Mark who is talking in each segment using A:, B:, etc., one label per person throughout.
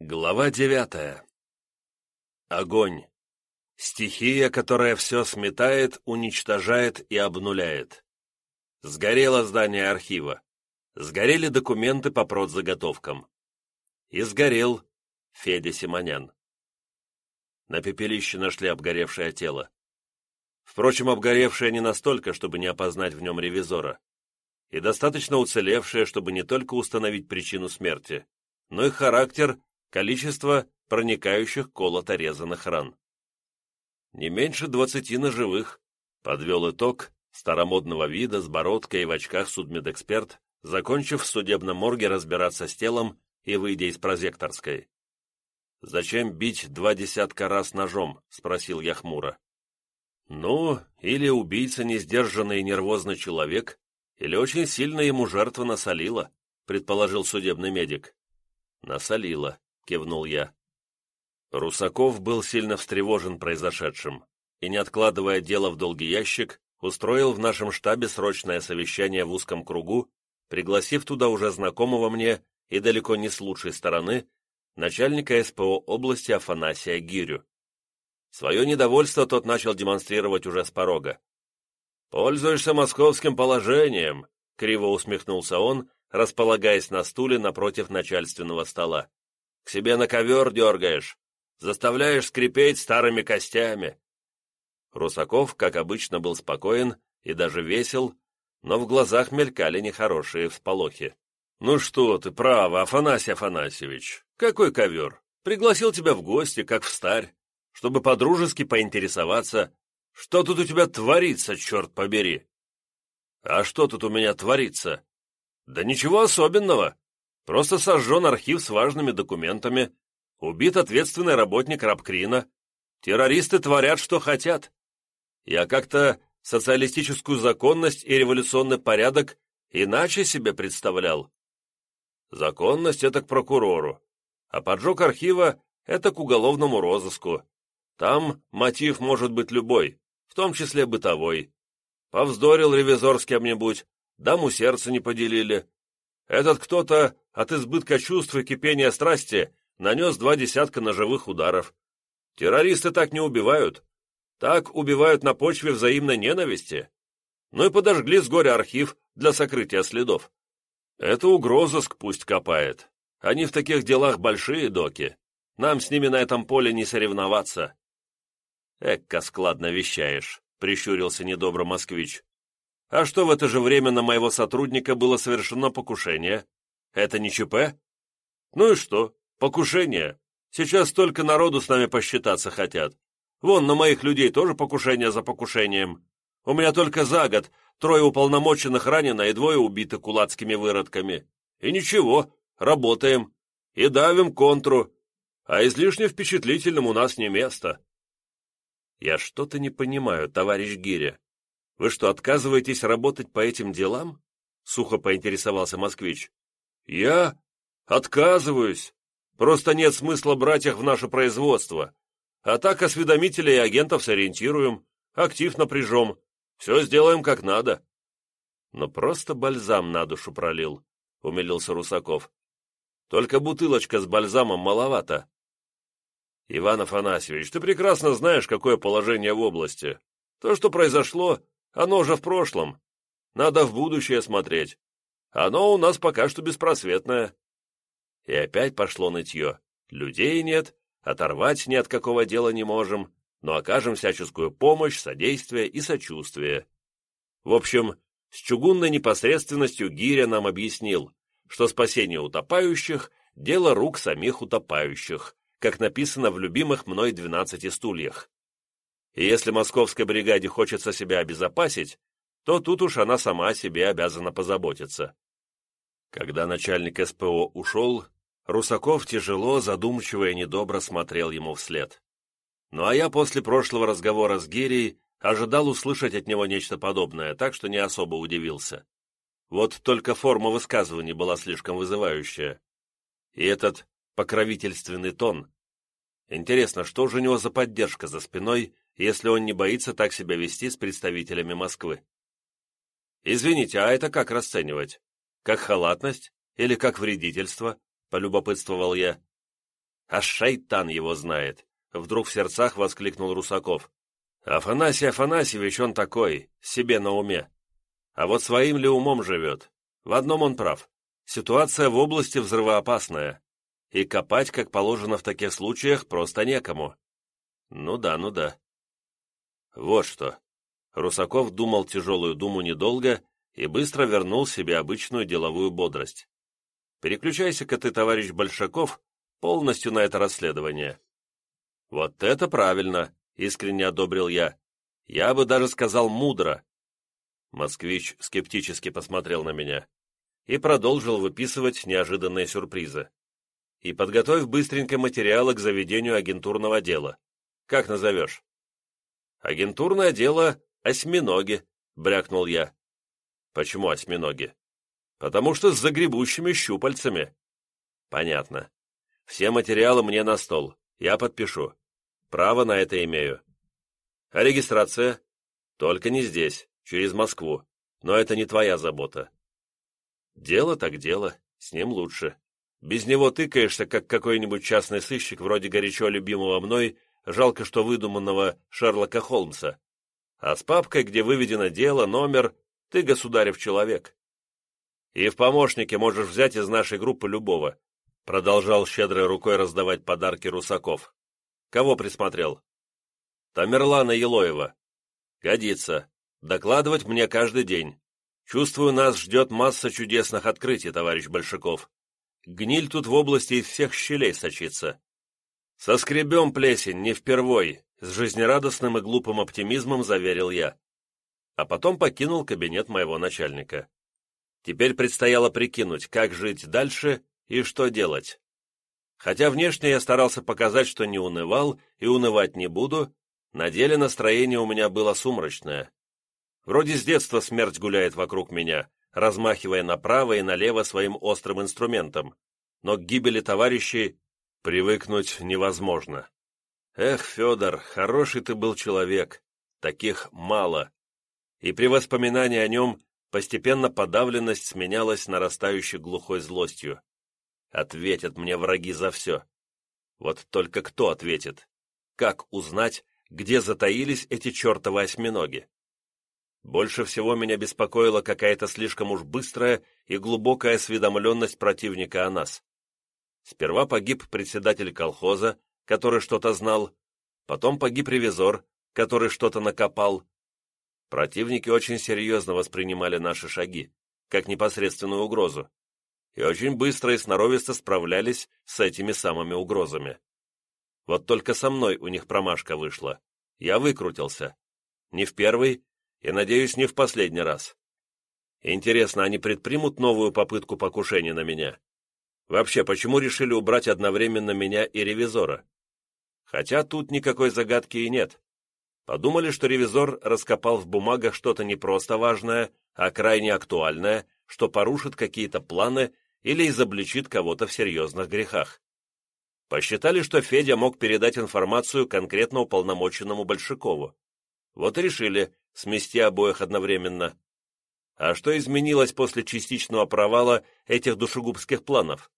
A: Глава девятая. Огонь. Стихия, которая все сметает, уничтожает и обнуляет. Сгорело здание архива. Сгорели документы по продзаготовкам. И сгорел Федя Симонян. На пепелище нашли обгоревшее тело. Впрочем, обгоревшее не настолько, чтобы не опознать в нем ревизора. И достаточно уцелевшее, чтобы не только установить причину смерти, но и характер количество проникающих колото-резанных ран. Не меньше двадцати ножевых, подвел итог старомодного вида с бородкой и в очках судмедэксперт, закончив в судебном морге разбираться с телом и выйдя из прозекторской. «Зачем бить два десятка раз ножом?» — спросил я хмуро. «Ну, или убийца несдержанный и нервозный человек, или очень сильно ему жертва насолила», — предположил судебный медик. «Насолила», кивнул я. Русаков был сильно встревожен произошедшим и, не откладывая дело в долгий ящик, устроил в нашем штабе срочное совещание в узком кругу, пригласив туда уже знакомого мне и далеко не с лучшей стороны начальника СПО области Афанасия Гирю. Свое недовольство тот начал демонстрировать уже с порога. «Пользуешься московским положением», — криво усмехнулся он, располагаясь на стуле напротив начальственного стола. К себе на ковер дергаешь, заставляешь скрипеть старыми костями». Русаков, как обычно, был спокоен и даже весел, но в глазах мелькали нехорошие всполохи. «Ну что ты, право, Афанасий Афанасьевич, какой ковер? Пригласил тебя в гости, как в старь, чтобы подружески поинтересоваться, что тут у тебя творится, черт побери». «А что тут у меня творится?» «Да ничего особенного. Просто сожжен архив с важными документами, убит ответственный работник Рабкрина. Террористы творят, что хотят. Я как-то социалистическую законность и революционный порядок иначе себе представлял. Законность — это к прокурору, а поджог архива — это к уголовному розыску. Там мотив может быть любой, в том числе бытовой. Повздорил ревизор с кем-нибудь, даму сердце не поделили. Этот кто-то от избытка чувств и кипения страсти нанес два десятка ножевых ударов. Террористы так не убивают. Так убивают на почве взаимной ненависти. Ну и подожгли с горя архив для сокрытия следов. Это угрозыск пусть копает. Они в таких делах большие доки. Нам с ними на этом поле не соревноваться. Экка складно вещаешь, прищурился недобро москвич. А что в это же время на моего сотрудника было совершено покушение? Это не ЧП? Ну и что? Покушение. Сейчас столько народу с нами посчитаться хотят. Вон, на моих людей тоже покушение за покушением. У меня только за год трое уполномоченных ранено и двое убиты кулацкими выродками. И ничего, работаем. И давим контру. А излишне впечатлительным у нас не место. Я что-то не понимаю, товарищ Гиря. Вы что, отказываетесь работать по этим делам? Сухо поинтересовался москвич. «Я отказываюсь. Просто нет смысла брать их в наше производство. А так осведомителей и агентов сориентируем, актив напряжем. Все сделаем как надо». «Но просто бальзам на душу пролил», — умилился Русаков. «Только бутылочка с бальзамом маловато». «Иван Афанасьевич, ты прекрасно знаешь, какое положение в области. То, что произошло, оно уже в прошлом. Надо в будущее смотреть. Оно у нас пока что беспросветное». И опять пошло нытье. Людей нет, оторвать ни от какого дела не можем, но окажем всяческую помощь, содействие и сочувствие. В общем, с чугунной непосредственностью Гиря нам объяснил, что спасение утопающих – дело рук самих утопающих, как написано в любимых мной двенадцати стульях. И если московской бригаде хочется себя обезопасить, то тут уж она сама о себе обязана позаботиться. Когда начальник СПО ушел, Русаков тяжело, задумчиво и недобро смотрел ему вслед. Ну а я после прошлого разговора с Гирией ожидал услышать от него нечто подобное, так что не особо удивился. Вот только форма высказывания была слишком вызывающая. И этот покровительственный тон. Интересно, что же у него за поддержка за спиной, если он не боится так себя вести с представителями Москвы? «Извините, а это как расценивать? Как халатность или как вредительство?» — полюбопытствовал я. А шайтан его знает!» Вдруг в сердцах воскликнул Русаков. «Афанасий Афанасьевич он такой, себе на уме. А вот своим ли умом живет? В одном он прав. Ситуация в области взрывоопасная. И копать, как положено в таких случаях, просто некому. Ну да, ну да. Вот что. Русаков думал тяжелую думу недолго и быстро вернул себе обычную деловую бодрость. Переключайся-ка ты, товарищ Большаков, полностью на это расследование. Вот это правильно, искренне одобрил я. Я бы даже сказал мудро. Москвич скептически посмотрел на меня и продолжил выписывать неожиданные сюрпризы. И подготовь быстренько материалы к заведению агентурного дела. Как назовешь? Агентурное дело «Осьминоги», — брякнул я. Почему осьминоги? Потому что с загребущими щупальцами. Понятно. Все материалы мне на стол. Я подпишу. Право на это имею. А регистрация? Только не здесь, через Москву. Но это не твоя забота. Дело так дело, с ним лучше. Без него тыкаешься, как какой-нибудь частный сыщик, вроде горячо любимого мной, жалко что выдуманного Шерлока Холмса. А с папкой, где выведено дело, номер, ты государев человек. И в помощнике можешь взять из нашей группы любого. Продолжал щедрой рукой раздавать подарки Русаков. Кого присмотрел? Тамерлана Елоева. Годится. Докладывать мне каждый день. Чувствую, нас ждет масса чудесных открытий, товарищ Большаков. Гниль тут в области из всех щелей сочится. Соскребем плесень, не впервой, с жизнерадостным и глупым оптимизмом заверил я. А потом покинул кабинет моего начальника. Теперь предстояло прикинуть, как жить дальше и что делать. Хотя внешне я старался показать, что не унывал и унывать не буду, на деле настроение у меня было сумрачное. Вроде с детства смерть гуляет вокруг меня, размахивая направо и налево своим острым инструментом, но к гибели товарищей привыкнуть невозможно. Эх, Федор, хороший ты был человек, таких мало. И при воспоминании о нем постепенно подавленность сменялась нарастающей глухой злостью. Ответят мне враги за все. Вот только кто ответит? Как узнать, где затаились эти чертовы осьминоги? Больше всего меня беспокоила какая-то слишком уж быстрая и глубокая осведомленность противника о нас. Сперва погиб председатель колхоза, который что-то знал, потом погиб ревизор, который что-то накопал. Противники очень серьезно воспринимали наши шаги, как непосредственную угрозу, и очень быстро и сноровисто справлялись с этими самыми угрозами. Вот только со мной у них промашка вышла. Я выкрутился. Не в первый, и, надеюсь, не в последний раз. Интересно, они предпримут новую попытку покушения на меня? Вообще, почему решили убрать одновременно меня и ревизора? Хотя тут никакой загадки и нет. Подумали, что ревизор раскопал в бумагах что-то не просто важное, а крайне актуальное, что порушит какие-то планы или изобличит кого-то в серьезных грехах. Посчитали, что Федя мог передать информацию конкретно уполномоченному Большакову. Вот и решили смести обоих одновременно. А что изменилось после частичного провала этих душегубских планов?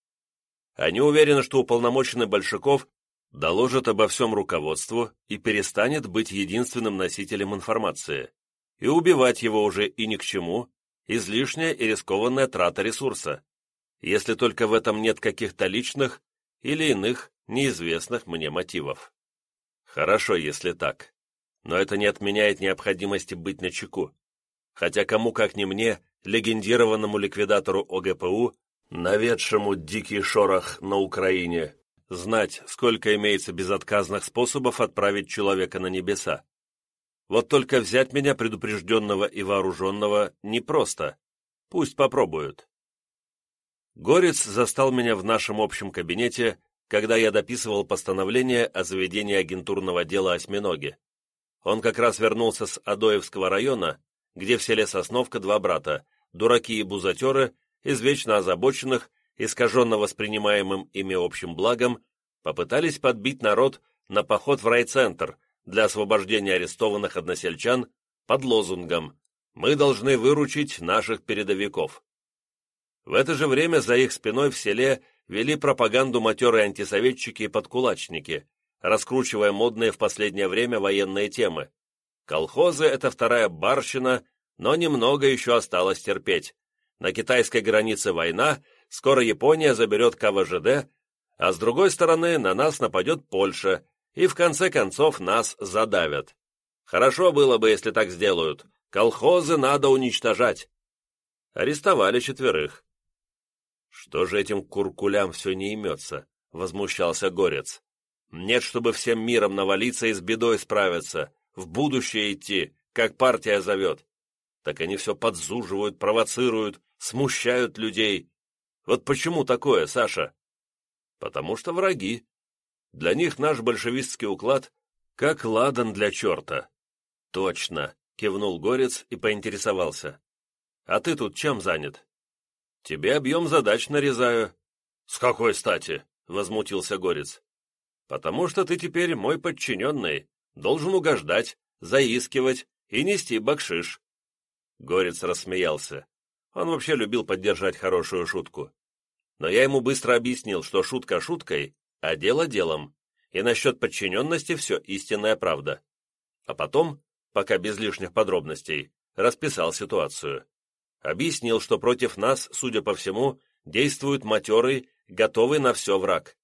A: Они уверены, что уполномоченный Большаков доложит обо всем руководству и перестанет быть единственным носителем информации. И убивать его уже и ни к чему, излишняя и рискованная трата ресурса, если только в этом нет каких-то личных или иных неизвестных мне мотивов. Хорошо, если так. Но это не отменяет необходимости быть начеку. Хотя кому как не мне, легендированному ликвидатору ОГПУ, наведшему дикий шорох на Украине, знать, сколько имеется безотказных способов отправить человека на небеса. Вот только взять меня предупрежденного и вооруженного непросто. Пусть попробуют. Горец застал меня в нашем общем кабинете, когда я дописывал постановление о заведении агентурного дела «Осьминоги». Он как раз вернулся с Адоевского района, где в селе Сосновка два брата, дураки и бузатеры, извечно озабоченных, искаженно воспринимаемым ими общим благом, попытались подбить народ на поход в райцентр для освобождения арестованных односельчан под лозунгом «Мы должны выручить наших передовиков». В это же время за их спиной в селе вели пропаганду матерые антисоветчики и подкулачники, раскручивая модные в последнее время военные темы. Колхозы — это вторая барщина, но немного еще осталось терпеть. На китайской границе война, скоро Япония заберет КВЖД, а с другой стороны на нас нападет Польша, и в конце концов нас задавят. Хорошо было бы, если так сделают. Колхозы надо уничтожать. Арестовали четверых. Что же этим куркулям все не имется? Возмущался Горец. Нет, чтобы всем миром навалиться и с бедой справиться, в будущее идти, как партия зовет. Так они все подзуживают, провоцируют, смущают людей. Вот почему такое, Саша? Потому что враги. Для них наш большевистский уклад как ладан для черта. Точно, кивнул Горец и поинтересовался. А ты тут чем занят? Тебе объем задач нарезаю. С какой стати? Возмутился Горец. Потому что ты теперь мой подчиненный, должен угождать, заискивать и нести бакшиш. Горец рассмеялся. Он вообще любил поддержать хорошую шутку. Но я ему быстро объяснил, что шутка шуткой, а дело делом, и насчет подчиненности все истинная правда. А потом, пока без лишних подробностей, расписал ситуацию. Объяснил, что против нас, судя по всему, действует матерый, готовый на все враг.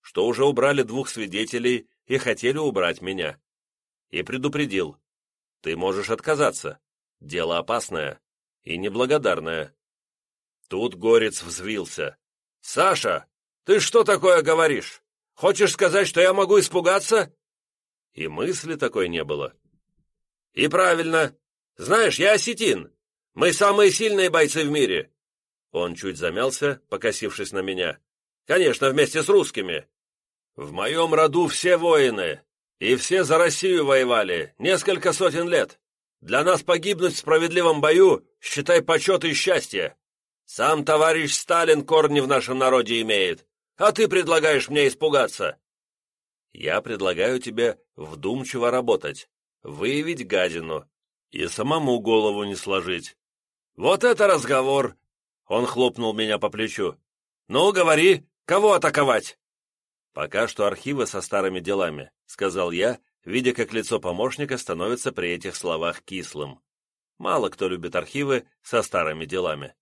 A: Что уже убрали двух свидетелей и хотели убрать меня. И предупредил. Ты можешь отказаться. Дело опасное и неблагодарное. Тут Горец взвился. «Саша, ты что такое говоришь? Хочешь сказать, что я могу испугаться?» И мысли такой не было. «И правильно. Знаешь, я осетин. Мы самые сильные бойцы в мире». Он чуть замялся, покосившись на меня. «Конечно, вместе с русскими. В моем роду все воины, и все за Россию воевали, несколько сотен лет. Для нас погибнуть в справедливом бою, считай почет и счастье. Сам товарищ Сталин корни в нашем народе имеет, а ты предлагаешь мне испугаться. Я предлагаю тебе вдумчиво работать, выявить гадину и самому голову не сложить. Вот это разговор! Он хлопнул меня по плечу. Ну, говори, кого атаковать? Пока что архивы со старыми делами, сказал я, видя, как лицо помощника становится при этих словах кислым. Мало кто любит архивы со старыми делами.